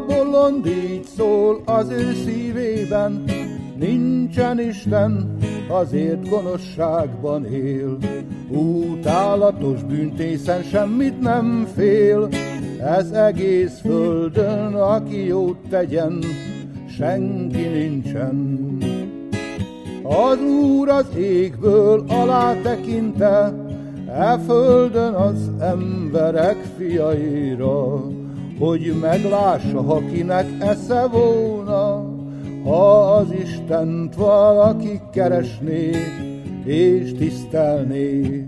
mond így szól az ő szívében, nincsen Isten, azért gonoszságban él. Utálatos bűntészen semmit nem fél, ez egész földön, aki jót tegyen, senki nincsen. Az Úr az égből alá tekinte, e földön az emberek fiaira, hogy meglássa, ha kinek esze volna, ha az Istent valaki keresné és tisztelné.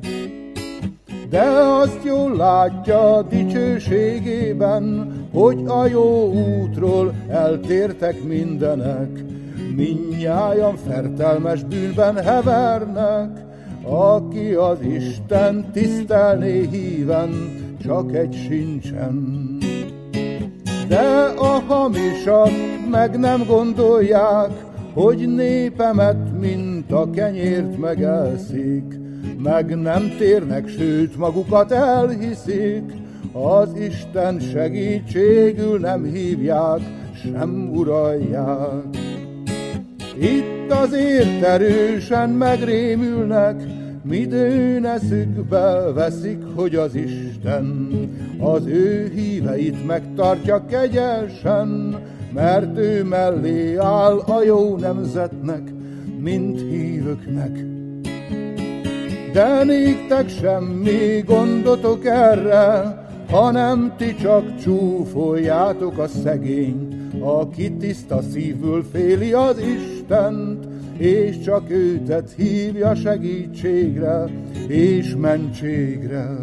De azt jól látja dicsőségében, hogy a jó útról eltértek mindenek, minnyájan fertelmes bűnben hevernek, aki az Isten tisztelné híven, csak egy sincsen. De a hamisat meg nem gondolják, hogy népemet, mint a kenyért megelszik, meg nem térnek, sőt magukat elhiszik, az Isten segítségül nem hívják, sem uralják. Itt azért erősen megrémülnek, Midőn eszükbe veszik, hogy az Isten az ő híveit megtartja kegyelsen, mert ő mellé áll a jó nemzetnek, mint hívöknek. De néktek semmi gondotok erre, hanem ti csak csúfoljátok a szegényt, aki tiszta szívből féli az Istent, és csak őtet hívja segítségre és mentségre.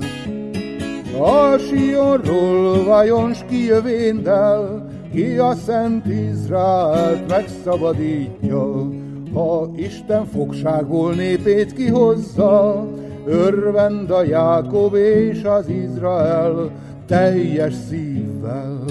A Sionról vajon s kijövéndel, ki a Szent Izraelt megszabadítja, ha Isten fogságból népét kihozza, örvend a Jákob és az Izrael teljes szívvel.